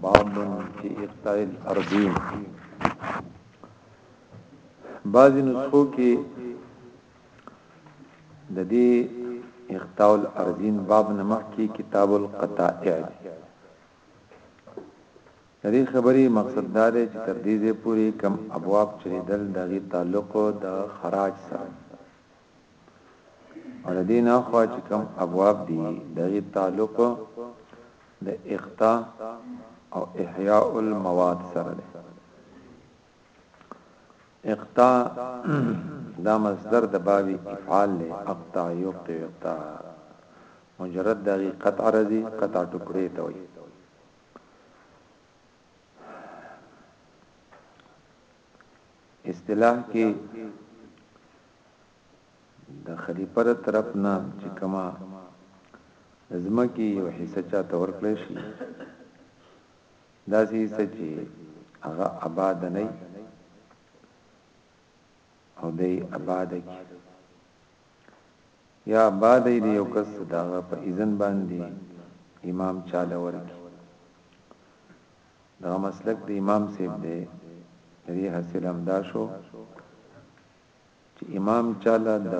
باب فی اقطاع الارضین بعضی نسخو کې د دې اقطاع الارضین باب نمخ کې کتاب القطائع دې خبرې مقصد دا دی چې تر دې ځې پوري کم ابواب چریدل دغه تعلق د خراج سره او د دې نه خوا چې کوم ابواب دي د هغې تعلق د اختا او احیاء المواد سره دی اختا دا مصدر د باب افعال له اقطع یقطع اقطع مجرد د قطع رضی قطع ټکړې ته وایي اصطلاح کې د خلیفه د طرف نه چې کومه د ځمکې یو حصه چاته ورکړی شي داسې حصه چې هغه آباد نه او دی آباد کی یا آباد دی یو کس داغه په اذن باندې امام چاله ورکی دا مسلک د امام سیب دی دې حاصل هم دا شو چې امام چاله د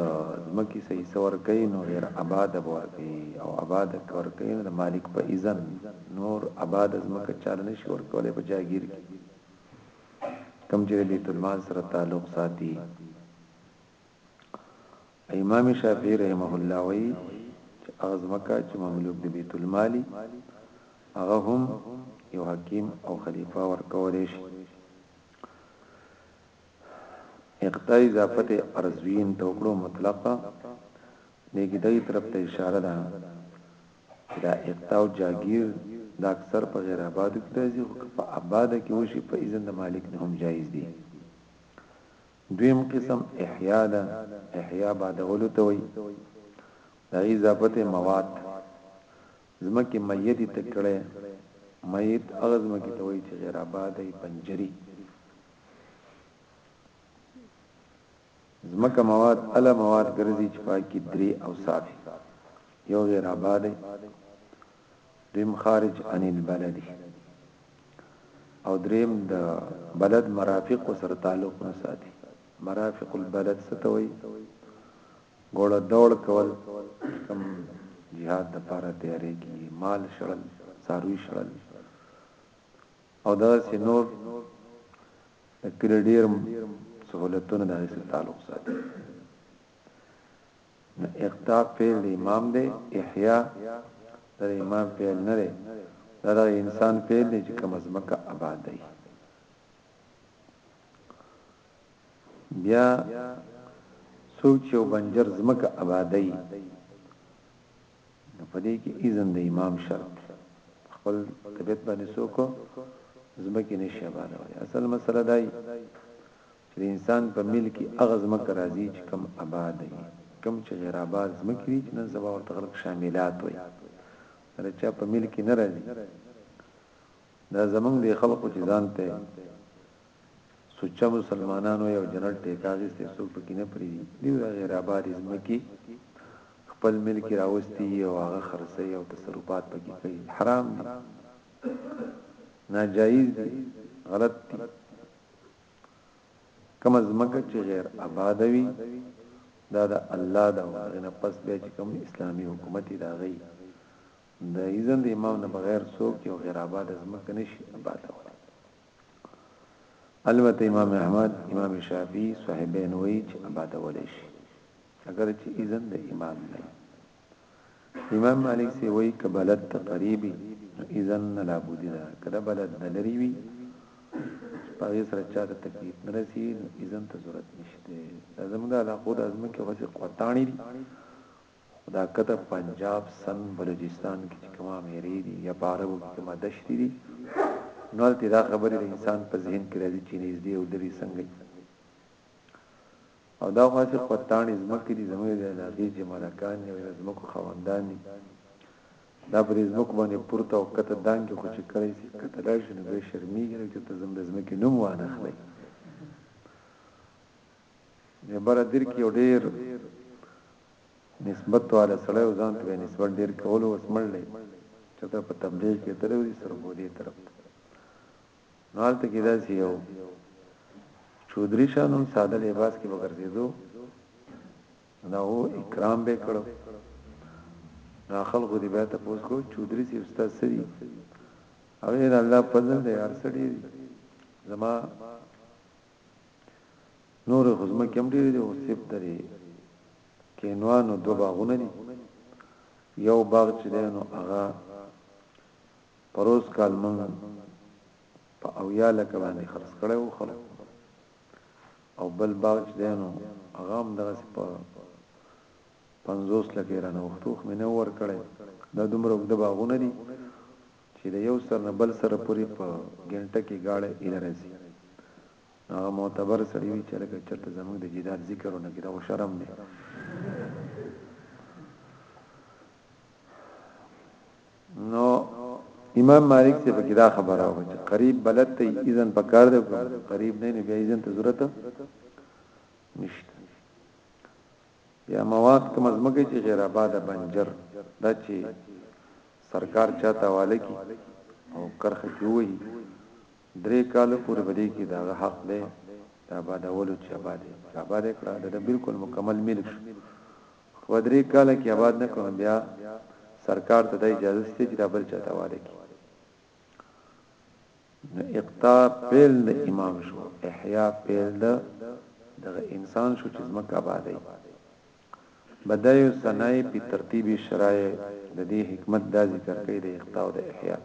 ځمکې څه حصه ورکوي نو غیر اباده به ورکوي او اباده که ورکوي نو د مالک په اذن نور اباده ځمکه چاله نه شي ورکولی په جاګیر کې کوم چې د بیت المال سره تعلق ساتي امام شافعي رحمه الله وایي چې هغه ځمکه چې مملوک د بیت المالي هغه هم یو حکیم او خلیفہ ورکولی شي اقطاعی اضافت یې ارضوین ته وکړو مطلق دې کې دغې طرف ته اشاره ده چې دا اقطاع جاګیر دا اکثر په غیر آبادو کې راځي خو په آباده کې وشي په اذن د مالک نه هم جایز دي دویم قسم احیا ده احیا بادولو ته وي د اضافت مواد ځمکې ميتې ته کړی، ميت هغه ځمکې ته وایي چې غیراباده وي، بنجري. ځمکه مواد اله مواد ګرځي چې پاکي درې او صافي یو غیر آباد دیم خارج عن البلد او دریم د بلد مرافق سره تعلق نه ساتي مرافق البلد ستوي ګوړه دوړ کول کم جهاد د پاره تیارې کی مال شړل ساروی شړل او دا سينور د کلی ډیر سہولتونه د هیڅ تعلق ساتي نو اقتاب فعل د امام دی احیا د امام فعل نه دی دا انسان فعل دی چې کوم ځمکه آباد دی بیا څوک چې یو بنجر ځمکه ابادوي نو په دې کې اذن د امام شرط دی خپل طبيعت باندې څوک ځمکه نشي ابادوي اصل مسله دا دی چې انسان په مل کې اغه ځمکه راځي چې کم آباد وي کم چې غیر آباد ځمکه دي چې نن سبا ورته خلک شاملات وي دا چې په مل کې نه راځي دا زمونږ دی خلقو چی ځان ته سوچه مسلمانان وای او جنرال ټیکه اغیستی څوک پکی نه پریدی دیو د غیر آبادی ځمکی خپل ملکی راوستی او هغه خرڅی او تصرفات پکی کوي حرام دی ناجایز دی غلط دی کم ځمکه چې غیر آباد وي دا د الله د غنه پس به چې کوم اسلامی حکومت دا غي د اذن د امام نه بغیر څوک یو غیر آباد ځمکه نشي آبادولای البته امام احمد امام شافعي صاحبین وایي چې آبادولای شي اگر چې اذن د امام نه امام مالک سی وایي کبلت ته قریبي اذن نه لابودي ده کله بلد نه لري وي پاغي سره چا ته تکلیف نه رسی اذن ته ضرورت نشته زمونږه علاقو د ازمکه وسه قطانی دي خو دا کته په پنجاب سند بلوجستان کې چې کومه مېرې دي یا په عربو کې کومه دشتې دي نو هلته دا خبرې د انسان په ذهن کې راځي چې نږدې او لرې څنګه دي او دا خاصه قطانې زمکه دي زموږ د علاقې چې ملکان یو د زمکو خواندان دي دا پر زمکو باندې پورته او کته دانګي خو چې کړی سي کته راشي نو به شرمېږي چې ته زم د زمکه نوم وانه خلې نه بر در کې ډېر نسبت واله سړی وو ځان ته به یې نسبت ډیر کولو اوس مړ دی چرته په تبلیغ کې تللی وو د سربودې طرف ته نو هلته کې داسې یو چودري شاه نوم ساده لباس کې به ګرځېدو نو هو اکرام به کړو نو خلکو دې بیا ته پوس کو چودري سي استاد سری او ان الله فضل دې هر سړي زما نورې خو ځمکې هم ډېرې دي او صرف درې کینوانو دو باغونه دي یو باغ چې دی نو هغه پروس کال مونږ په اویا لکه باندې خرڅ کړی و خلک او بل باغ چې دی نو هغه هم دغه په 50 لکه رانه وختو خو مې نه ور کړی دا دومره وګد باغونه دي چی د یو سر نه بل سر پوری په ګنټه کی ګاړی اداره سی نو هغه معتبر سړی وی چی لکه چرته زموږ د جداد ذکر ونه کی دا خو شرم دی نو امام مالک سے پکې دا خبره او چې قریب بلد ته اذن پکار دی قریب نه نه بیا اذن ته ضرورت نشته بیا مواد کومه ځمکه چې غیر آباده بنجر ده چې سرکار چا ته حواله کی او کرخه کې وهي درې کالو پورې بدې کې داغه حق دی دا آبادولو چې آباد چې آباد کړه دا بالکل مکمل ملک شو خو درې کاله کې آباد نه کړو بیا سرکار ته د اجازه ستې چې دا بل چاته حواله کی نو اقتا پیل د امام شو احیا پیل د دغه انسان شو چې زمکه آبادی بدای او سنای په ترتیب شرای د دې حکمت دا ذکر کوي د اقتا او د احیا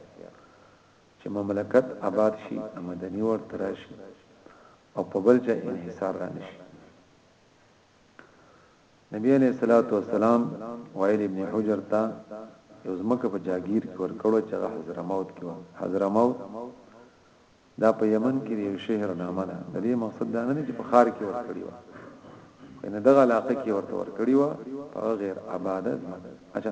چې مملکت آباد شي مدني ورته راشي او په بل ځای انحصار رانشي نبی علیہ الصلوۃ والسلام وائل ابن حجر ته یو زمکه په جاگیر کې ورکړو چې هغه حضرموت کې و حضرموت دا په یمن کې یو شهر نامه ده د دې مقصد دا نه دی چې په خار کې ورکړی و ان دغه علاقه کې ورته ورکړی و په غیر آباد ځمکه اچھا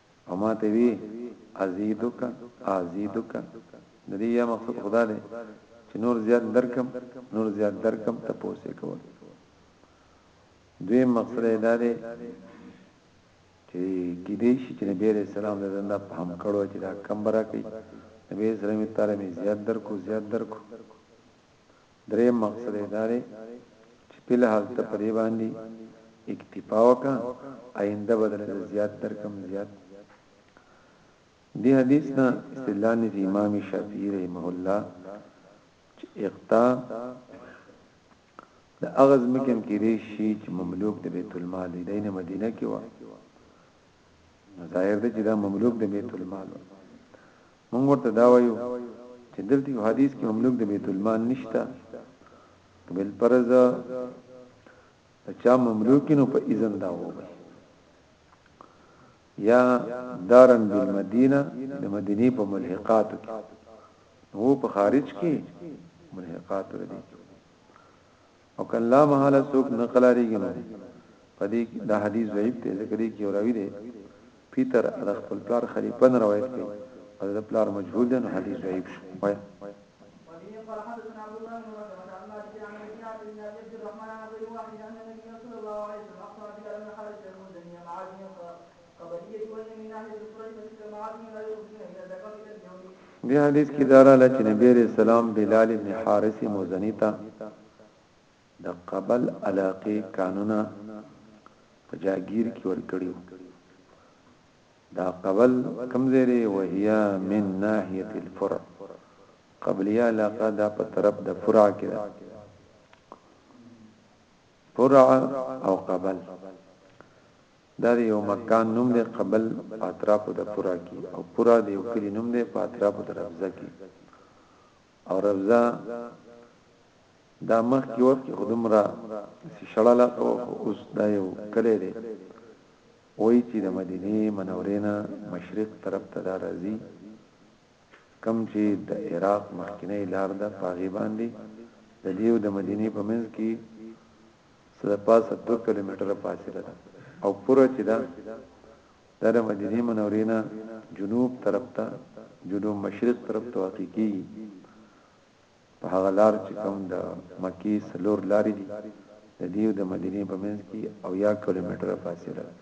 او ما ته وی ازیدک ازیدک د دې یا مقصد خدا دی چې نور زیات درکم نور زیات درکم ته پوسې کول دوی مقصد دا دی چې کې دې شي چې نبی رسول سلام د زنده په هم کړو چې دا کم برا کوي نبی رسول می تعالی می زیات درکو زیات درکو دریم مقصد یې دا دی چې فی الحال ته په دې باندې اکتفا وکړه آینده به درته زیات درکم زیات دی حدیث نه استدلال دی امام شافعی رحمه الله چې اقتا د اغز مکم کې دی شي چې مملوک د بیت المال دی دینه مدینه کې و ظاهر دې چې دا مملوک د بیت المال موږ ورته دا وایو چې دلته یو حدیث کې مملوک د بیت المال نشته بل پرز چا مملوکینو په اذن دا وایي یا دارن بالمدینه د مدینه په ملحقات کې هو په خارج کې ملحقات لري او کله لا محاله څوک نه قلاریږي نو پدې دا حدیث ضعیف دی ځکه دې کې راوی دی پیتر د خپل پلار خلیفہ نه روایت کوي او د پلار مجهول دی نو حدیث ضعیف شو وای دې حدیث کې دا رااله چې نبی رسول سلام بلال ابن حارث مزنی ته د قبل علاقه قانونا په جاگیر کې ورکړیو دا قبل کم زیره وهیا من ناحیه الفرع قبلیه علاقه دا په طرف د فرع کې ده فرع او قبل دا د یو مکان نوم دی قبل په اطرافو د پورا کی او پورا د یو کلی نوم دی په اطرافو د ربزه کی او ربزه دا مخ کی وخت کی خودمرا سی شړاله او اوس دا یو کلی دی وای چې د مدینه منورینا مشرق طرف ته دا راځي کم چې د عراق مخکنی لار ده پاغي باندې د دیو د مدینه په منځ کې څه د پاسه دوه کیلومتره فاصله ده او پوره چې ده دا د مدینې منورې نه جنوب طرف ته جنوب مشرق طرف ته واقع کیږي په هغه لار چې کوم د مکی سلور لارې دي د دیو د مدینې په منځ کې او یا کیلومتر فاصله ده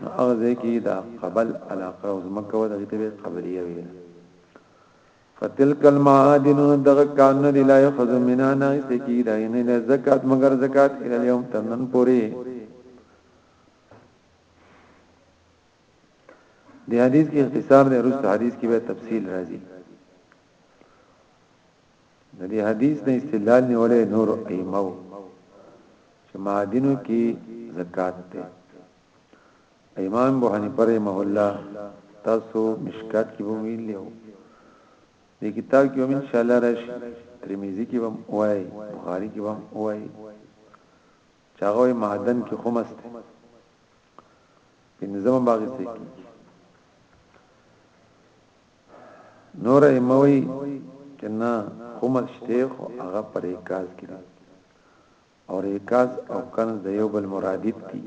نو هغه ځای کې دا قبل علاقه او زمکه و دغه ته قبلیه ویل فتلک المعادن دغه کانونه دی لا یخذ منا ناغست کی دا نه له زکات مگر زکات ال یوم تنن پوری دی حدیث کې اختصار دی رست حدیث کې به تفصیل راځي د دې حدیث نه استدلال نیولې نور ایمو چې معادنو کې زکات ده امام ابو حنیفه رحمه الله تاسو مشکات کې به ویل له دې کتاب کې هم ان شاء الله راشي ترمذی کې هم وای بخاری کې هم وای چاغه معدن کې خمس ته پنځم باغ سي کې نور ایموي کنا خمس شته خو هغه پرې کاز کړي او رکاز او کنز د یو بل مرادف دي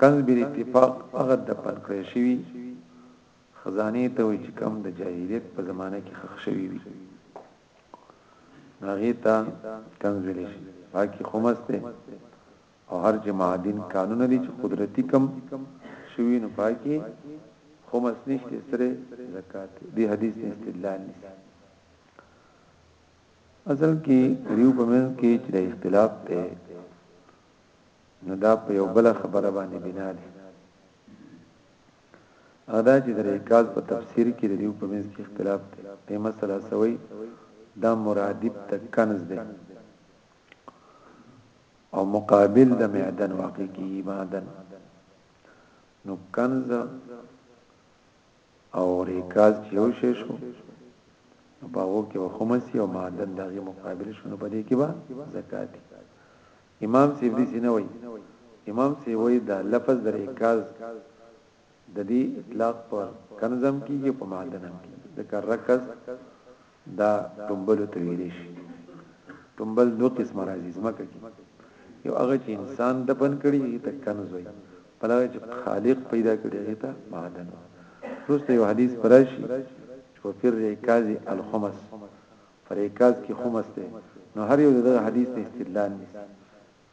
کنز بل اتفاق هغه د پن کړی شوی خزانه ته وي چې کم د جاهلیت په زمانه کې خخ شوی وي هغه ته کنز ویل شي باقي خمس ته او هر چې معادن قانون دي چې قدرتي کم شوی نو پاکي خمس نشته سره زکات دی حدیث استدلال نشته اصل کې ریو په منځ کې چې د اختلاف ته نو دا په یو بل خبره باندې بنا دي ادا چې د ریکاز په تفسیر کې د دیو په منځ کې اختلاف دی په مسله سوی دا مرادب ته کنز دی او مقابل د معدن واقع کی معدن نو کنز او ریکاز چې یو شی شو نو په هغه کې به خمسي او معدن دغه مقابل شونه په دې کې به زکات امام سی دې سینه وای امام سی وای دا لفظ د ریکاز د دې اطلاق پر کنزم کېږي په معدن هم کېږي ذکر رکز دا ټومبلو ته ویلی شي. ټومبل دوه قسمه راځي ځمکه کې. یو هغه چې انسان دفن کړي هغه ته کنز وایي. بل هغه چې خالق پیدا کړي هغه ته معدن وایي. وروسته یو حدیث به راشي چې وفی الرکاز الخمس، په رکاز کې خمس دی. نو هر یو د دغه حدیث نه استدلال نیسي.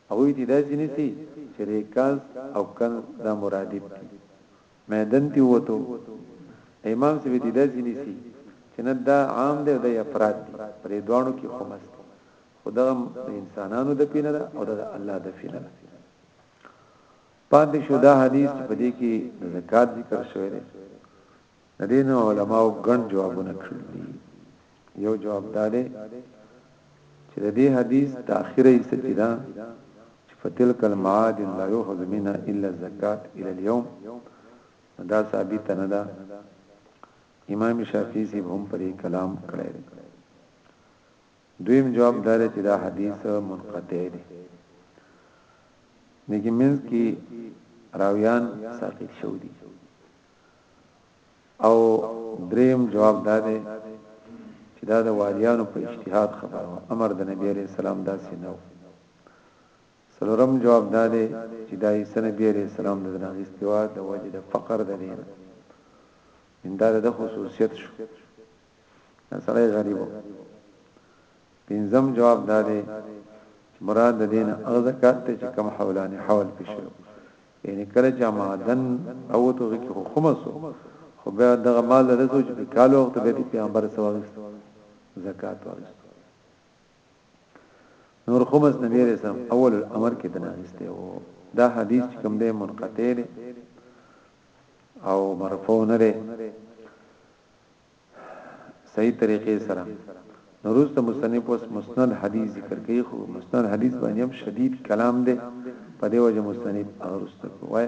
هغوی دې داسې نیسي چې رکاز او کنز دا مرادف دي. میدان ته ووتو د امام صاحب دې داسې نیسی چې نه دا عام دی او دا افراد دی پرې دوانو کې خو مست خو دا انسانانو د پینه ده او دا الله د پینه ده پاتې شو دا حدیث چې په دې کې د زکات ذکر شوی دی د دین علماو ګڼ جوابونه کړی یو جواب دا دی چې د دې حدیث د اخیره حصہ چې دا چې فتلک المعاد لا یوخذ منها الا الزکات الى اليوم دا ثابت نه ده امام شافعی سی هم پر کلام کړی دی دویم جواب دار چې دا حدیث منقطع دی نګی منځ کې راویان ساقط شو دي او دریم جواب دا دی چې دا د والیانو په اجتهاد خبره وه امر د نبی علیه السلام داسې نه و سلورم جواب دا دی چې دا عیسی نبی علیه السلام د ځناغیستې وه د وجه د فقر د دی نه ان دا د خصوصیت شو دا سړی غریب و پنځم جواب دا دی چې مراد د دین هغه زکات ته چې کم حولانه حول پېښو یعنی کله چا معدن او تو غی خو خمسو خو بیا دغه مال رسو چې کالو وخت به پیغمبر سواغست زکات واغست نور خمس نبی رسام اول الامر کې دناغسته وو دا حدیث کوم دی منقطع دی او مرفوع نه دی صحیح طریقې سره نو وروسته مصنف اوس مسند حدیث ذکر کوي خو مسند حدیث باندې هم شدید کلام دی په دې وجه مصنف هغه وروسته کوي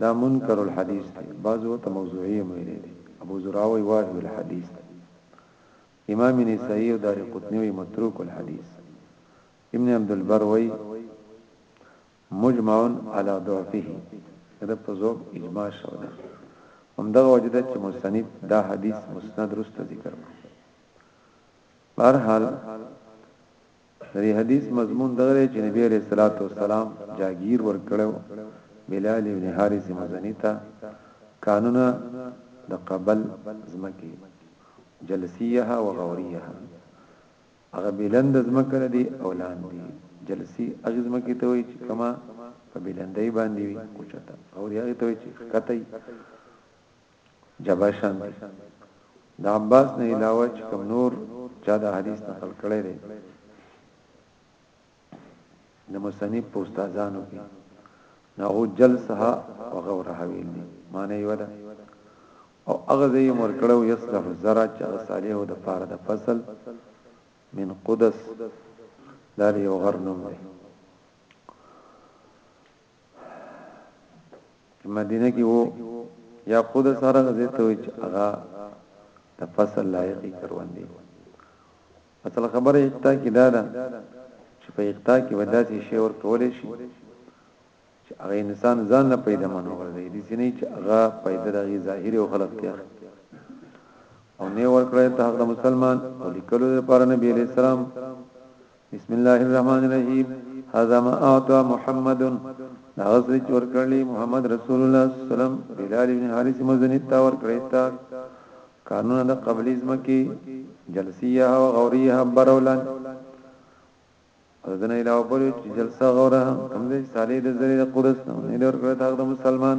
دا منکر الحدیث دی بعضو ورته موضوعی هم ویلی دی ابو زرعه وایی واهی الحدیث دی امام نسائی او دارقطنی وایی متروک الحدیث ابن عبدالبر وایی مجمع علی ضعفه دا په ذوب اجماع شو ده همدغه وجده چې مصنف دا حدیث مسند رسته ذکر کړ بهر حال د دې حدیث مضمون دغه دی چې نبی علیه الصلاة والسلام جاګیر ورکړی و بلال ابن حارث مزنی ته کانونه د قبل زمکه جلسیه و غوریه هغه بلند زمکه دی او لاندې جلسی هغه زمکه ته وایي چې کما په بلندۍ باندې وي اوچته غوریه ته وایي چې خکته جبشن د عباس نه علاوه چې کوم نور چا دا حدیث نقل کړی دی د مصنف په استادانو کې نو جلسها وغورها ویل دي معنی یو ده او هغه ځای مر کړو یصلح الزرع چې هغه صالح او د پاره د فصل من قدس دا یو غرنوم دی چې مدینه کې وو یا خود سره دې ته چې هغه د فصل لایقي کروندې اصل خبره اقتا کې دا ده چې په اقتا کې وداسي شی ور کولې شي چې هغه انسان ځان نه پیدا منو ورځي دي چې نه چې هغه پیدا د ظاهري او خلق ته او نه ور کړی ته هغه مسلمان او لیکلو لپاره نبی عليه السلام بسم الله الرحمن الرحیم هذا ما اعطى محمد نغز چور کړلی محمد رسول الله صلی الله علیه وسلم بلال ابن حارث مزنی تا ور کړی تا قانون د قبلی زمکی جلسیه او غوریه برولان اذن الى اوبر چې جلسه غوره هم دې صالح د زری د قدس نه لور کړه تا د مسلمان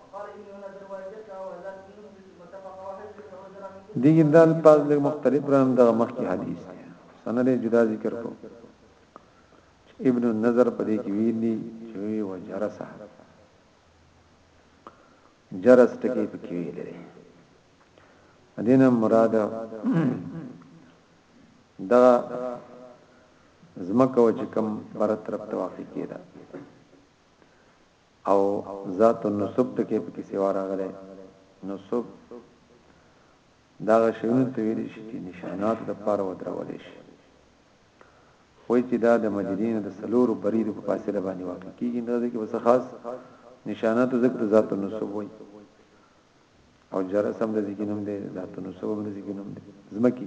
وقال ابن نذر وجدك ولا تنم متفق واحد يتوزر دي دال پاز له مختلف رام دغه مخکي حدیث دی سند جدا ذکر کو ابن النظر په دې کې ویلي چې وجرسه جرس ټکی پکې ویل دي دینه مراد دا زمکه چې کم بر طرف ته واقع کیده او ذات النسب ټکی پکې سیوا راغلی نسب داغه شیونو ته ویل شي چې نشانات د پاره ودرول شي خو چې دا د مجدین د سلورو برید په فاصله باندې واقع کیږي نو ځکه وسه خاص نشانات ذکر ذات النسب وي او جرس هم د ذکر نوم دی ذات النسب هم د ذکر نوم دی زمکی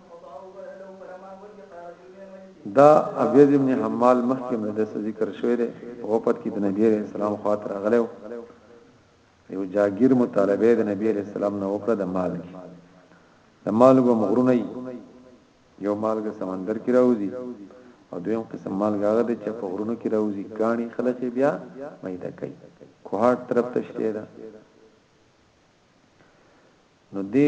دا ابيض ابن حمال مخکې هم د ذکر شوی دی وفات کې د نبی عليه السلام خاطر راغلی یو جاګیر مطالبه د نبی عليه السلام نه وکړه د مال کې د مالګو مغرونه یو مالګ سمندر کې راوځي او دویم قسم مالګ هغه د چپ غرونو کې راوځي کانی خلک بیا مېده کوي کوهات طرف تشته ده نو دې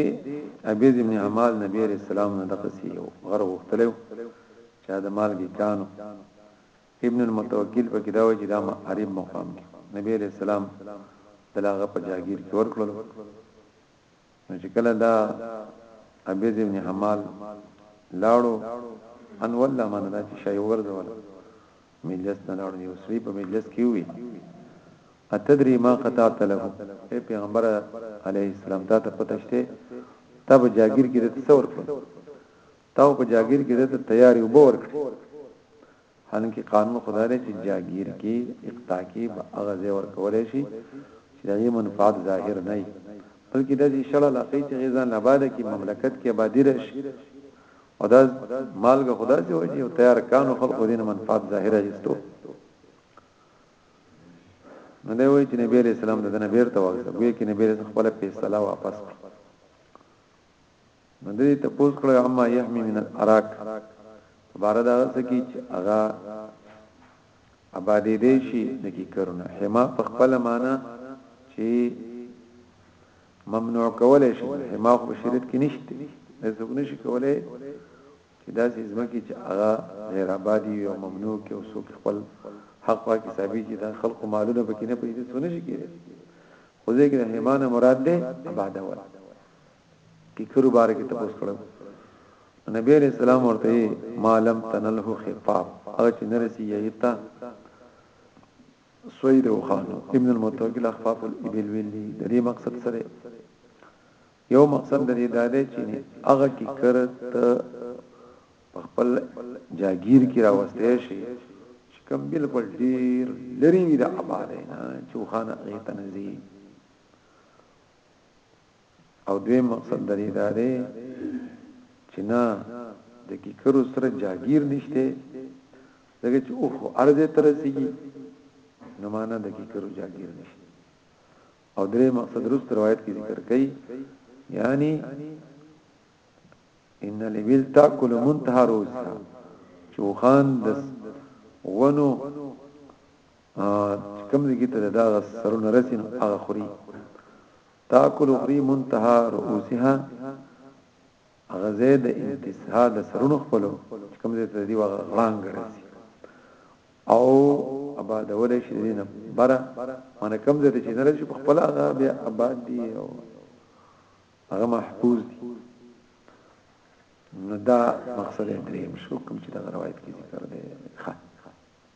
عبید ابن حمال نبی علیہ السلام نه دقسی یو غر غختلیو چا د مالګی کانو ابن المتوکل په کدا وی چې دا عرب مقام کې نبی علیہ السلام دلاغه په جاگیر کې ورکړل نو چې کله دا عبید ابن حمال لاړو ان والله من دا چې شای ورځول مجلس نه لاړو یو سړي په مجلس کې وی اتدري ما قطعت له اے پیغمبر علیه السلام ته پته شته تب جاگیر کې د تصور کړ تاو په جاگیر کې د تیاری وبور کړ حالانکه قانون خدای دی چې جاگیر کې اقتا کې هغه ځای ور کولای شي چې دغه منفعت ظاهر نه وي بلکې د دې شړه لاقې چې غزان آباد کې مملکت کې آبادی راشي او دا مالګه خدا چې وایي او تیار کانو خلقو دین منفعت ظاهره ایستو نو دی وایي چې نبی علیہ السلام د دنه بیرته واغسته وی کې نبی رسول خپل په صلا واپس نو دې ته پوس کړو اما یحمی من الاراک بارد هغه سکی چې هغه آبادې دې شي نکی کرونه حما په خپل معنا چې ممنوع کولای شي حما خو شریعت کې نشته نه څوک نشي کولای چې دا سې زمکه چې هغه غیر آبادی او ممنوع کې او څوک خپل حق پاکي ثابت چې دا خلق مالونه پکې نه پیدا څونه شي کېږي خو دې کې حما نه مراد ده آباد اول ټیکرو بار کې تاسو کړو نبی علیہ السلام ورته مالم تنلح خفاف هغه چې نرسي یې تا سوی د اوښانو ابن المتوکل اخفاف الابل ویلی د دې مقصد سره یو مقصد د دې دادې چې هغه کی کرت خپل جاگیر کی راوستې شي چې کوم بالکل ډیر لري وي د آباد نه چې خانه غیتنزي او دویم مقصد د دې دا دی چې نه د کیکرو سره جاګیر نشته دغه چې اوخ ارزه تر رسیږي نو معنا د کیکرو جاګیر نشته او درې مقصد رست روایت کې ذکر کړي یعنی ان لبل تاکل منتهى روسا چوخان د ونو کم ذکی ته دا سرونه رسین هغه خوري تاکل خری منتها رؤوسها هغه زه د انتها د سرونو خپلو چې کوم زه ته دی وغړان ګرځي او آباد ولې شي دینه بره معنی کوم زه ته چې نه راشي په خپل هغه بیا آباد دی او هغه محفوظ دی نو دا مقصد دریم شو کوم چې دا روایت کې ذکر دی ښه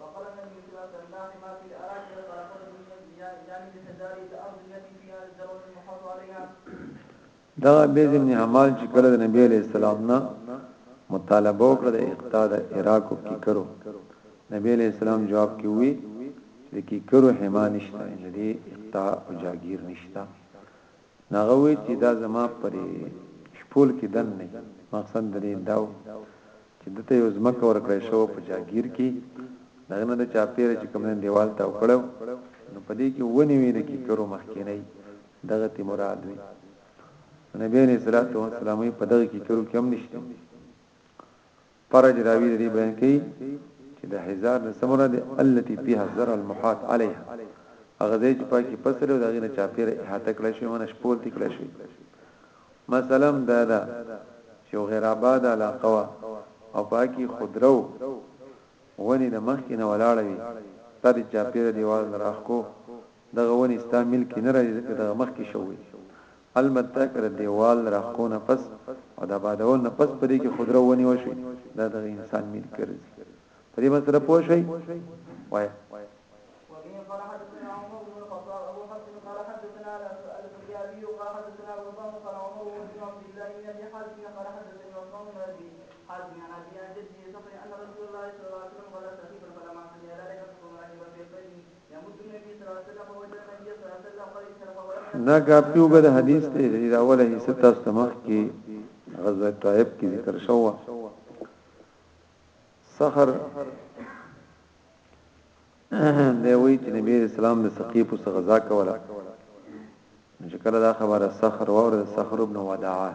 فقال النبي صلى الله عليه وسلم لا حمار في الأراك إذا طرقت بنيان يعني بسجاري الأرض التي فيها الزرع المحط عليها دا بيد ابن حمال چې کله د نبی عليه السلام نه مطالبه وکړه د اقتاد عراق کې کرو نبی عليه السلام جواب کې وی چې کې کرو حما نشته دې اقتا او جاگیر نشته نو هغه وي چي دا زما پر شپول کي دن نه يي مقصد د دې داو چي ده ته يو ځمکه ورکړی شوه په جاګير کي د هغه نه د چاپيره چي کوم دن ديوال تاو کړو نو په دې کي وني وي د کيکرو مخکينۍ دغه تي مراد وي نو نبي عليه الصلاة والسلام وي په دغه کيکرو کي هم نشته فرج راوی دې بیان کړي چې د هزار نه سمره دې التي فيها الزر المحات عليها هغه ځای چې پاکي فصل او دغه نه چاپیره احاطه کړی شوی منه شپول تکړه شوی مثلا دا دا چې غیر آباد علاقه وا او پاکي خضرو ونی د مخ کې نه ولاړه وي تر چاپیره دیوال راخ کو دغه ونی ستا ملک نه راځي دغه مخ کې شوی البته که د دېوال راښکو نه پس او د ابادولو نه پس په دې کې خودرو ونیول شي دا دغه انسان ملک ګرځي په دې مسله پوه شئ وایه دا کافی وګد حدیث ته دی دا اوله حصہ تاسو ته مخ کی غزوه طائف کی ذکر شو سخر دی وی چې نبی اسلام د ثقيف سره غزا کوله چې کله دا خبره سخر وره سخر ابن وداعه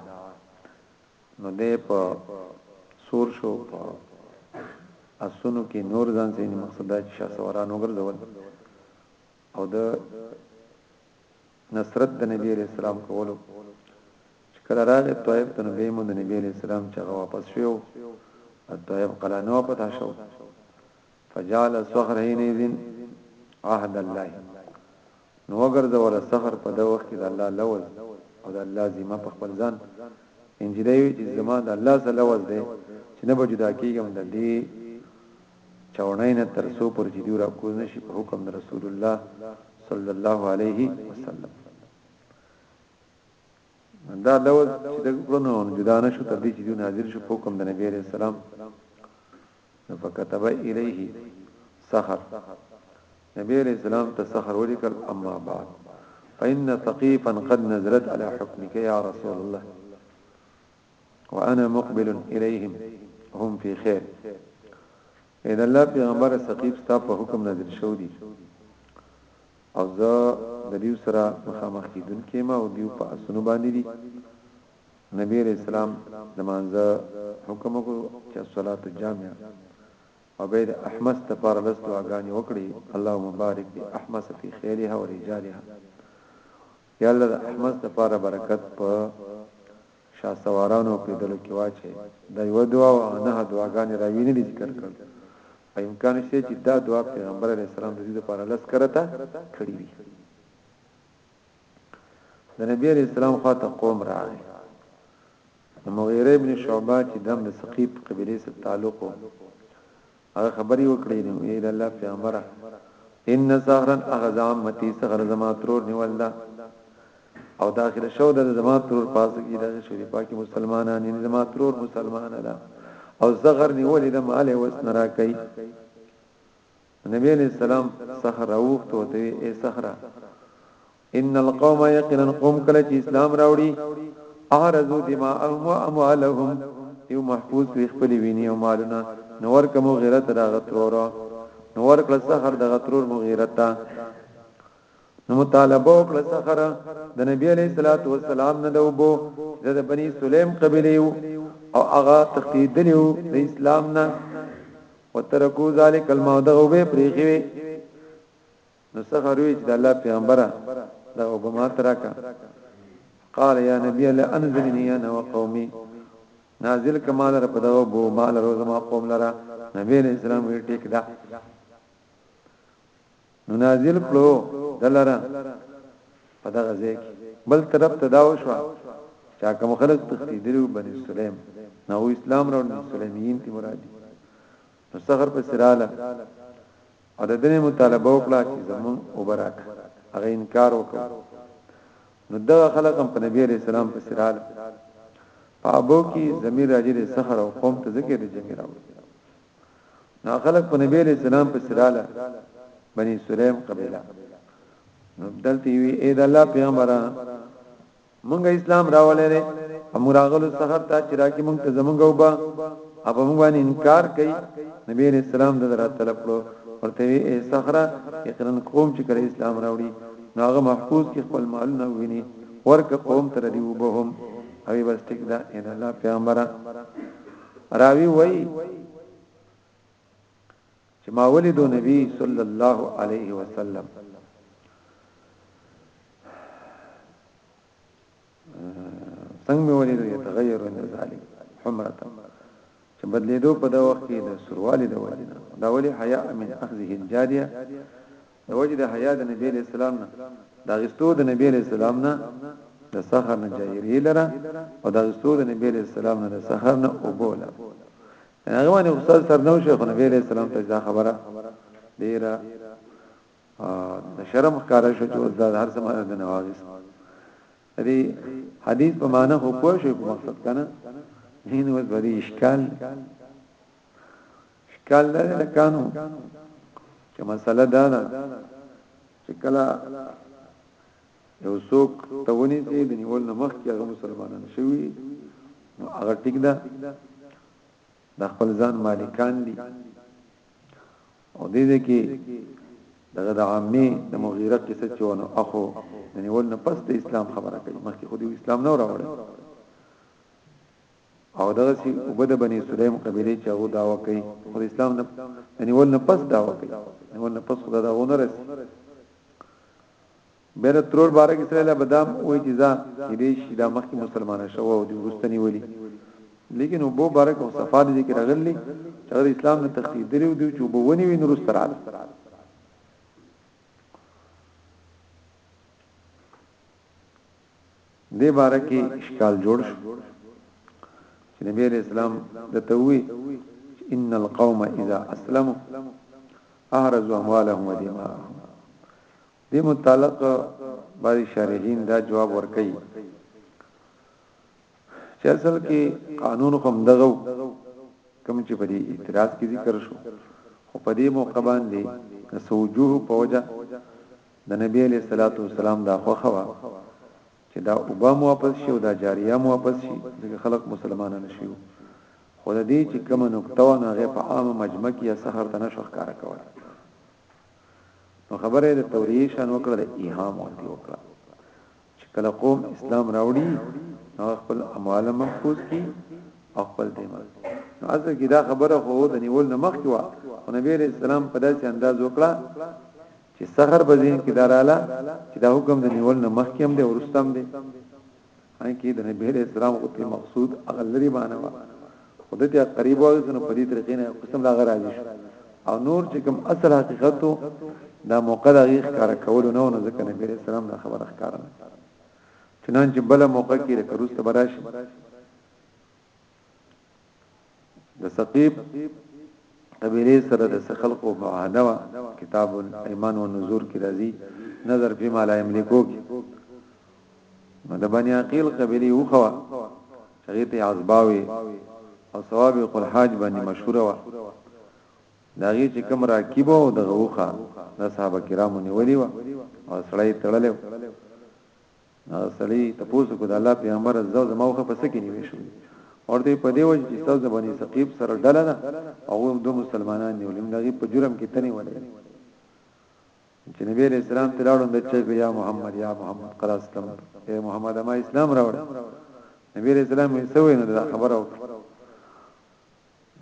نو دی په سور شو په اسونو کې نور ځان سینې مقصد دا چې شاه سواران وګرځول او د نصرت د نبی علیہ السلام کولو چې کله راغی طائف ته نبی مو د نبی علیہ السلام چې واپس شو طائف قلا نو پتا شو فجعل صخرین اذن عهد الله نو وګرځوله سحر په د وخت کې د الله لوز او د الله ذمه په خپل ځان انجلې وی چې زما د الله سره لوز دی چې نه به جدا کیږم د دې چاونای نه تر سو پر جدي را کوز نشي په حکم د رسول الله صلی الله علیه وسلم دا لوز چې د کړنو جدا نشو تر دې چې دوی نازل شو په حکم د نبی عليه السلام فكتب اليه سحر نبی عليه السلام ته سحر ولیکل اما بعد فإن ثقيفا قد نزلت على حكمك يا رسول الله وانا مقبل اليهم هم في خير اې د الله پېغمبره ثقيف ستا په حکم نازل شوي دي او زه د ديو سره مخامخ کېدونکي يم او ديو په اسونو باندې دي نبي عليه السلام د مانځه حکم وکړو چې صلات الجامع او بيد احمس ته پر لس دعاګانې وکړي اللهم بارک بي احمس في خيرها ورجالها یا الله د احمس د پاره برکت په شهسوارانو او پېدلو کې واچوي. دا یوه دعا وه او نهه دعاګانې راوي نه دي ذکر کړ او امکان شته چې دا دعا پیغمبر علیه السلام د دوی لپاره لس کرته کړې وي. د نبي علیه السلام خوا ته قوم راغی. د مغیره ابن شعبه چې دم د ثقیف قبیلې سره تعلق و هغه خبري وکړي نو اې د الله پیغمبره ان زهرن اغز عمتي صغر زما ترور نیول دا او داخله شو د زما ترور پاس کې دغه شری پاکي مسلمانان یې زما ترور مسلمان ده او زغر نیول د مال وس نه راکې نبی علیہ السلام صخره وخت وته اے صخره ان القوم یقینا قوم کله چې اسلام راوړي اعرضوا دماءهم واموالهم یو محفوظ وي خپل ویني او مالونه نور کوم غیرت دا غترور نور کله سحر د غترور مغیرت نو مطالبه وکړه سحر د نبی علیہ الصلوۃ والسلام نه دوبو د بنی سلیم قبیله او هغه تقیدلیو د اسلام نه وترکو ذالک الموضع وبه پریخوي نو څخه روي چې د الله پیغمبره دا وګمات راکا قال یا نبی الله انزلنی انا وقومي نازل کمال را پدو بو مال روزما قوم لرا نبی علیہ السلام وی ټیک دا نو نازل کړو دلرا پدغه ځای بل طرف ته داو شو چا کوم خلق تخدیدلو بنی سلیم نو اسلام راو سلیمین تی مرادی نو سحر په سراله او د دې مطالبه وکړه چې زمون وبراک هغه انکار وکړ نو دا خلک هم په نبی عليه السلام په سرال په ابو کې زمير راځي د سحر او قوم ته ذکر دي جميل او نو خلک په نبی عليه السلام په سرال بني سليم قبيله نو دلته وی اې د الله پیغمبره مونږ اسلام راولې نه هم راغلو سحر ته چې راکې مونږ ته زمونږ وبا اپ مونږ باندې انکار کوي نبی عليه السلام د درات طلب کړو ورته ای سحره اقرن قوم چې کړه اسلام راوړي نو هغه محفوظ کې خپل مال نه ویني ورک قوم تر دی وبهم او بس ټیک دا ان الله پیغمبره راوی وای چې ما ولیدو نبی صلی الله علیه وسلم څنګه مې ولیدو یتغیر عند ذلک حمره چې بدلیدو په دا وخت کې د سروالې د وجنه دا ولی حیا من اخذه الجاریه د وجه د حیا د نبی له سلام نه دا غستو د نبی له سلام نه د سحر نه جایری لره او دا غستو د نبی له سلام نه د سحر نه او بوله هغه باندې استاد سرنو شیخ نبی علیہ السلام ته دا خبره ډیره د شرم ښکار شو چې استاد هر څه مانه نه واغس دې حدیث په معنی خو کوه شو په مقصد کنه هین وځ باندې اشکال اشکال نه لکانو چې مسله دا ده چې کله یو څوک ته ونیسي د نیول نه مخکې هغه مسلمانان شوي نو هغه ټیک ده د خپل ځان مالکان دي او دې دې کې دغه د عامه د مغیره قصه چونه اخو د نیول نه پس د اسلام خبره کوي مخکې خو د اسلام نه راوړل او دغه سی وبد بني سلیم قبيله چې هغه داوا کوي خو اسلام نه نیول نه پس داوا کوي نیول نه پس خدا دا ونه رسي بیر ترور بارک اسرائیل بدام وای چې ځا کې دې شي دا مخکې مسلمانان شو او د ورستنی ولي لیکن ابو بارک او صفا دې کې راغلي چې اسلام نه تخفیف دی او دوی چې وبو ونی وین ورسترال دې باره کې اشکال جوړ شو چې نبی عليه السلام د توي ان القوم اذا اسلموا احرزوا اموالهم ودماءهم دې متعلق باري شارحین دا جواب ورکړي چې اصل کې قانون کوم دغه کوم چې په دې اعتراض کې ذکر شو خو په دې موقع باندې د سوجوه په وجه د نبي علیه الصلاة والسلام دا خوښه وه چې دا اوبه هم واپس شي او دا جاریه هم واپس شي ځکه خلک مسلمانه نه شوي وو خو د دې چې کومه نکته وه نو هغه په عامه مجمع کې یا سحر ته نه شو ښکاره کولی نو خبره یې د توریې شان وکړه د ایهام غوندې وکړه چې کله قوم اسلام راوړي نو خپل اموال محفوظ کړي او خپل دین نو اصل کې دا خبره خو د نیول نه مخکې و او نبی عليه السلام په داسې انداز وکړه چې سحر په ذهن کې داراله چې دا حکم د نیول نه مخکې هم دی ورستم دی ان کې د نبی عليه السلام او په مقصود اغلری باندې خود دې قریب وایو نو په دې طریقې نه قسم لا غراځي او نور چې کوم اصل حقیقت دا موقع د غیخ کار کول نه نو ځکه نبی رسول سلام دا خبره ښکار نه چنانچه بل موقع کې د کروس ته براشي د ثقيب قبيله سره د خلق او معاهده وا کتاب الايمان والنذور کې راځي نظر فيما لا يملكو نو د بنی عقیل قبیله اوخه وه چې هغې ته عزباوې او سوابق الحاج باندې مشهوره وه د هغې چې کوم راکیب او د غوخه د صحابه کرامو نیولې وه او سړی تړلی و هغه سړی تپوسو کو د الله پیغمبر عزو زموخه په سکه نیوي شو ورته په دې وجه چې تاسو بنی ثقيب سره ډله ده او هم دو مسلمانان نیولې دغه په جرم کې تنه ولې چې نبي عليه السلام ته لاړو د چيغو يا محمد يا محمد قد اسلمت اي محمد ما اسلام راوړ نبي عليه السلام یې سوې نه دا خبره وکړه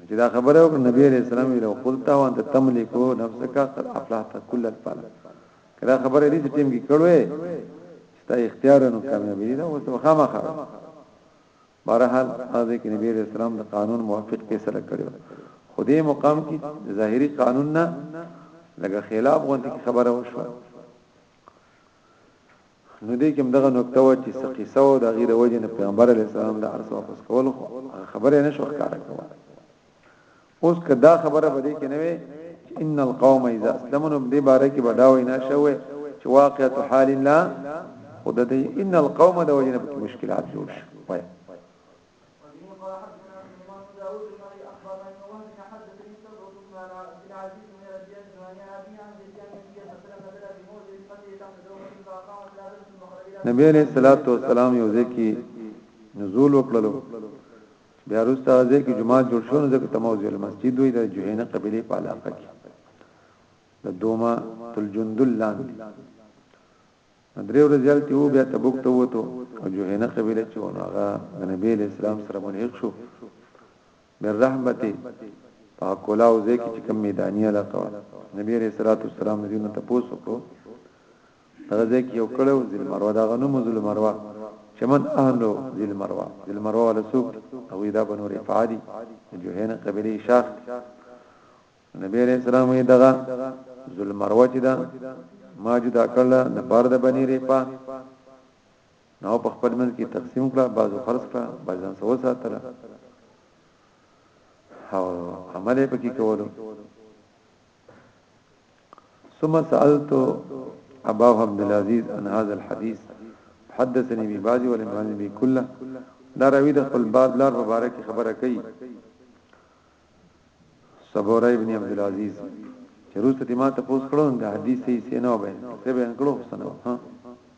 چې دا خبره وکړه نبي عليه السلام یې لو قلت وانت تملكو نفسك قد افلحت كل الفلاح کله خبره دې چې ټیم کې کړوې ستا اختیار نو کامیابی دا اوس خامخا بهرحال هغه ځای کې نبی رسول الله د قانون موافق فیصله کړې و خو دې مقام کې ظاهري قانون نه لکه خلاف غونډه کې خبره وشو نو دې کوم دغه نقطه و چې سقیسه او د غیر وجه نه پیغمبر علی السلام د ارس واپس کول خو خبره نشو ښکاره کوله اوس کدا خبره بده کې نه وي ان القوم اذا اسلموا دې باره کې بداوي نه شوي چې واقعیت حال الله او د دې ان القوم د وجنه په مشکلات جوړ شي وای نبی علیہ الصلوۃ والسلام یو ځکه نزول وکړلو بیا وروسته هغه ځای کې جماعت جوړ شو نو ځکه تموز المسجد وي د جهینه قبيله په علاقه کې د دوما تل جندل لاندې درې ورځې هلته وو بیا تبوک ته وته او جهینه قبيله چې ونه هغه د نبی اسلام سره ملحق شو بر رحمتي پاکولا او ځای کې چې کوم میداني علاقه نبی رسول الله صلی الله علیه وسلم دینه تاسو کو دغه ځای کې یو کړه او ذل مروه دغه نوم ذل مروه چې من اهل ذل مروه ذل مروه ولا سوق او دا بنو رفاعه دي جوهینه قبيله شاخ نبی عليه السلام یې دغه ذل مروه چې دا ما جدا کړل نه بار د بنی ریپا نو په خپل من کې تقسیم کړه بعضو خرڅ کړه بعضن سو ساتره او عمل پکې کولو ثم سألت ابا عبد العزيز عن هذا الحديث حدثني ببعض والامام به كله دا راوی د خپل باب لار مبارک خبره کوي صبور ابن عبد العزيز چې روسته ما ته پوس کړو د حدیث یې سینو بیان څه بیان کړو سنو ها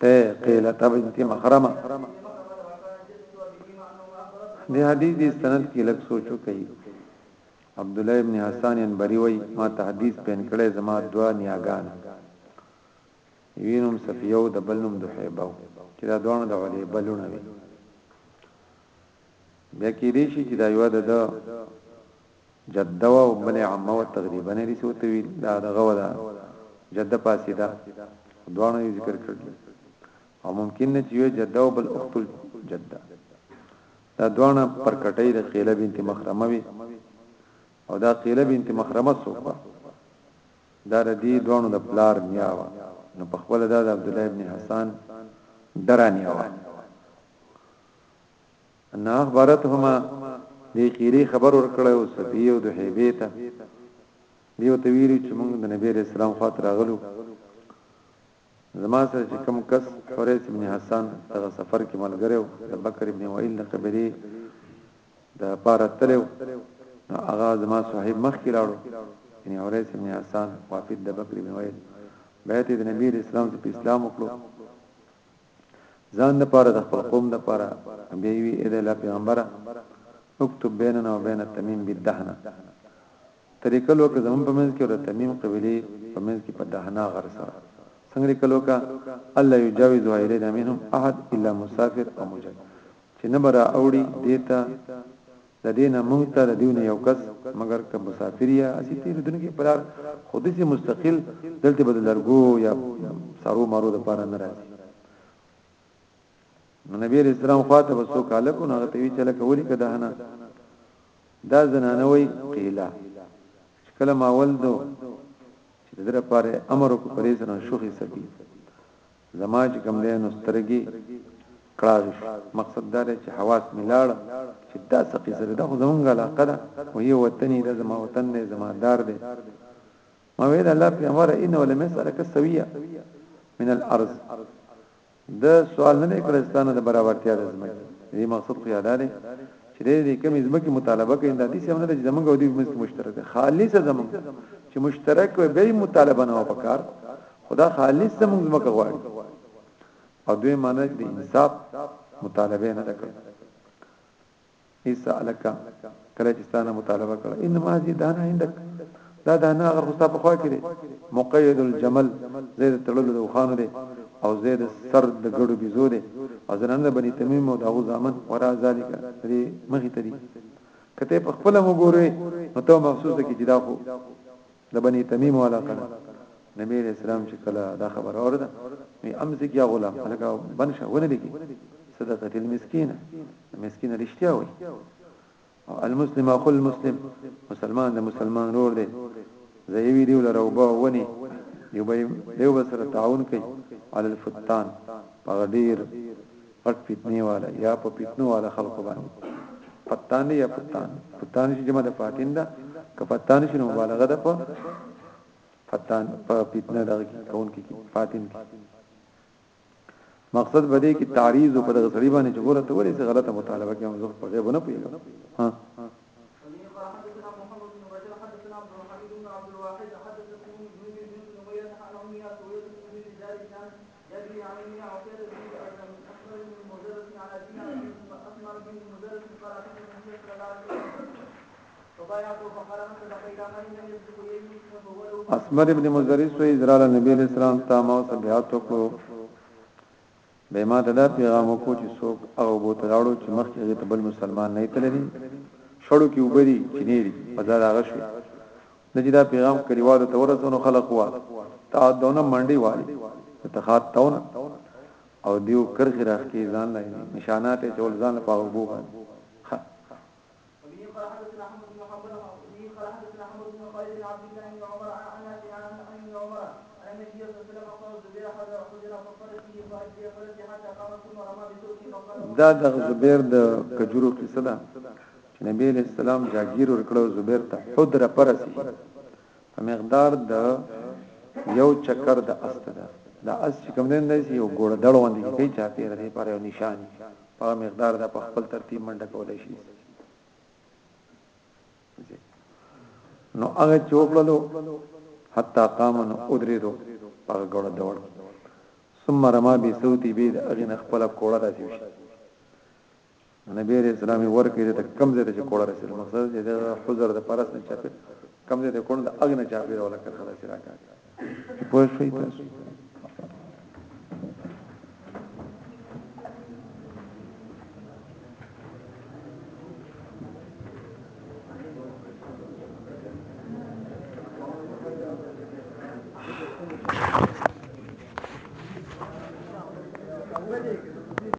ته قیل تبج تی محرمه دی حدیث دی سند کې لک سوچو کوي عبد الله ابن حسان انبری وای ما ته حدیث پین کړي زما دوا نیاګان وینم صفیو د بلنم د حیبو چې دا دوه د علی بلونه وي بیا کې دې شي چې دا یو د جده وه او بله عمه وه تقریبا هرې څه ورته ویل دا دغه وه دا جده پاسیده خو دواړو یو ذکر کړل او ممکن نه چې یو جده او بل اخت الجده دا دواړه پر کټۍ د قیله بنت مخرمه وي او دا قیله بنت مخرمه څوک دا د دې دوانو د پلار نیاوه نو په خپل دا د عبد الله ابن حسن درانیاوه ان اخبرتهما دې کیری خبر ورکړی او صفیه او دحیبه ته دیو ته ویلو چې موږ د نبی رسول الله خاطر راغلو زما سره چې کوم کس حریث ابن حسن دغه سفر کې ملګری و د بکر ابن وائل قبلی د پاره تلو نو هغه زما صاحب مخ کې لاړو یعنی حریث ابن حسن وافد د بکر ابن وائل بیت د نبی رسول الله په اسلام وکړو ځان د پاره د خپل قوم د پاره بیا وی اې د الله پیغمبره اكتب بیننا وبین تمیم بالدهنه طریقه لوکه زمون په منځ کې او د تمیم قبلی په منځ کې په دهنا غر سره څنګه لیکه لوکه الله یجاوز وایره د منهم احد الا مسافر او مجاهد چې نه برا اوړي دیتا د دې نه مونږ ته د دیو نه یو کس مګر که مسافر یا اسی تیریدونکي پلار خو دسی مستقل دلته به د لرګو یا سارو مارو د پاره نه راځي نو نبی علیہ السلام خواته وسو کاله کو نه غتوی چله کولی کده نه دا زنانه وی قیلا کله ماول دو چې دره پاره امر کو پرې سره شوخي سپي زما چې کوم دی نو سترګي کړاوي شو مقصد دا دی چې حواس ملاړ چې دا څه قصه ده خو زمونږ علاقه ده او یو وطني ده زما وطن دی زما دار دی ما ویل الله پیغمبر ان ولم يسالك سويه من الارض د سوال نه کړی ستانه د برابرتیا د زمکه دې مقصد خو یاد دی چې دې کمی زمکه مطالبه کوي د دې سم نه چې زمونږ او دې مشترک خالص زمونږ چې مشترک وي به مطالبه نه وکړ خدا خالص زموږ ځمکه غواړي او دوی معنی د انصاف مطالبه نه کړ ایسا الکا کله چې ستانه مطالبه کړه ان ما زی دانا عندك دا دانا غر خوستا په خوا کې دی مقید الجمل زید تړلو د وخانو دی او زید سر د ګړو بيزو دی او زنان د بنی تمیم او داغو زامن ورا ذالک دې مخې ته دي کته په خپل مګورې نو ته محسوس کې جدا خو د بني تمیم والا کړه نبی علیہ السلام چې کله دا خبر اورده وی امسک یا غلام الګه بنشه ونه لګي صدقه المسکین مسکین رښتیا وي او المسلم اخو المسلم مسلمان د مسلمان رور دی زیوی دی ولر او با ونی یو به یو بسره تعاون کوي علی الفتان په ډیر پټ فتنی والا یا په فتنو والا خلق باندې پتان دی یا پتان پتان چې جمع د فاتن ده که پتان شنو مبالغه ده په پتان په فتنه دغه کې کون کې فاتن کې مقصد بده کې تعریض او په دغه سړي باندې چې ګوره ته ولې څه غلطه مطالبه کوي موږ په غیب نه پوهیږو ها يروي عن ابن عطية بن الأسلم أخبرني من مدرس عن أبي عن أبيه فأثمر به من مدرس قال أتيت النبي صلى الله عليه وسلم فبايعته فقال من صدق إلى من لم يصدق يمين فهو له أثمر ابن مدرس وی ازرال نبی علیہ السلام تا ما سره بیعت وکړو به ما ته دا پیغام وکړو چې څوک هغه بو ته راړو چې مخکې هغه ته بل مسلمان نه تللی شړو کې وبري چې نه لري په دا هغه شو نه چې دا پیغام کلیوالو ته ورسونو خلق وا تا دونه منډي والي تخاتون او دیو کرخ راخ کې ځان لای نشانات چول ځان په وګو باندې دا د زبیر د کجورو قصه ده چې نبی علیہ السلام جاگیر ورکړو زبیر ته حدره پرسی په مقدار د یو چکر د است ده دا اس چې کوم نه دی یو ګوړه دړوند کی کوي چا پیر دی پر یو نشان په مقدار د په خپل ترتیب منډه کولای شي نو هغه چوکړلو حتا قام نو ادریدو هغه ګوړه دړ ثم رما بي صوتي بيد اغه خپل کوړه داسي وشي نبی عليه السلام ورکړي ته کم ځای ته کوړه رسېد مقصد چې د حضور د پرس نه چاپي کم ځای ته کوړه د اغنه چاپي ولا کړه خلاص راکړه چې پوه شئ تاسو